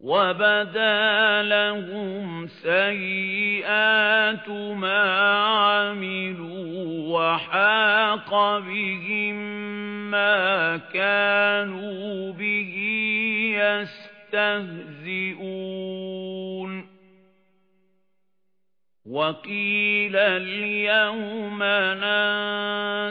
وَبَدَا لَهُمْ سَيِّئَاتُ مَا عَمِلُوا وَحَاقَ بِهِم مَّا كَانُوا بِهِ يَسْتَهْزِئُونَ وَقِيلَ الْيَوْمَ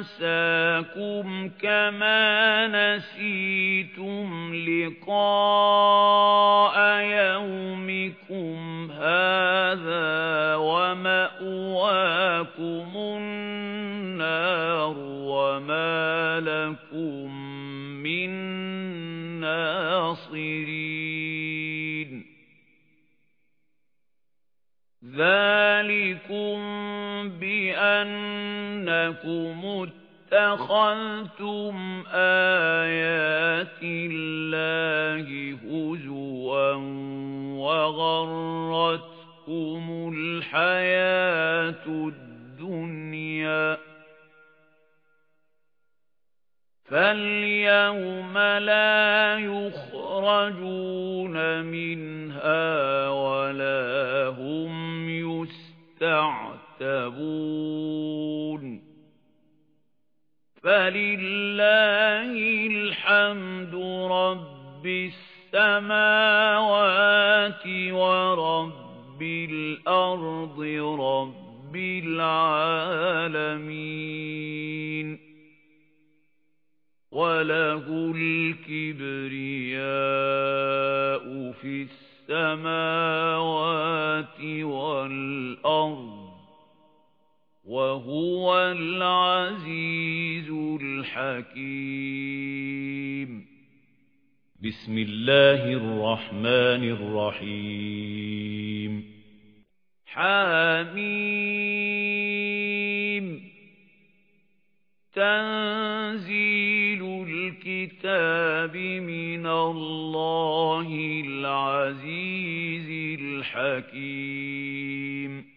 نَنسَاكُمْ كَمَا نَسِيتُمْ لِقَاءَ يَوْمِكُمْ هَذَا وَمَأْوَاكُمُ النَّارُ وَمَا لَكُمْ مِنْ نَاصِرِينَ ذَلِكُمْ بِأَنَّكُمْ اتَّخَذْتُمْ آيَاتِ اللَّهِ هُزُوًا وَغَرَّتْكُمُ الْحَيَاةُ الدُّنْيَا فَالْيَوْمَ لَا يُخْرَجُونَ مِنْهَا يُسْتَعْتَبُونَ فَلِلَّهِ الْحَمْدُ رَبِّ السَّمَاوَاتِ وَرَبِّ الْأَرْضِ رَبِّ الْعَالَمِينَ وَلَهُ الْكِبْرِيَاءُ فِي السَّمَاوَاتِ وَالْأَرْضِ وَهُوَ الْعَزِيزُ الْحَكِيمُ. بسم الله الرحمن الرحيم. حميم. تنزيل الكتاب من الله العزيز الحكيم.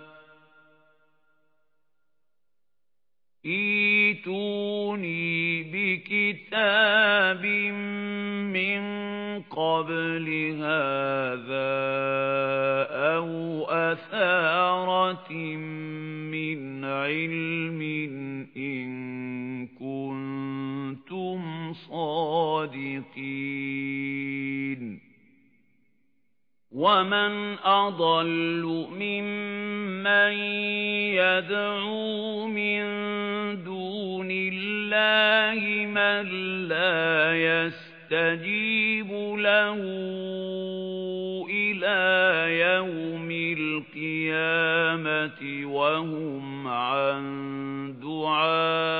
قَبْلِ هَذَا أَوْ أَثَارَةٍ مِّنْ عِلْمٍ إِن كُنتُمْ صَادِقِينَ. وَمَنْ أَضَلُّ مِمَّن يَدْعُو مِن دُونِ اللَّهِ مَن لَّا يَسْتَجِيبُ لَهُ إِلَى يَوْمِ الْقِيَامَةِ وَهُمْ عَن دُعَائِهِمْ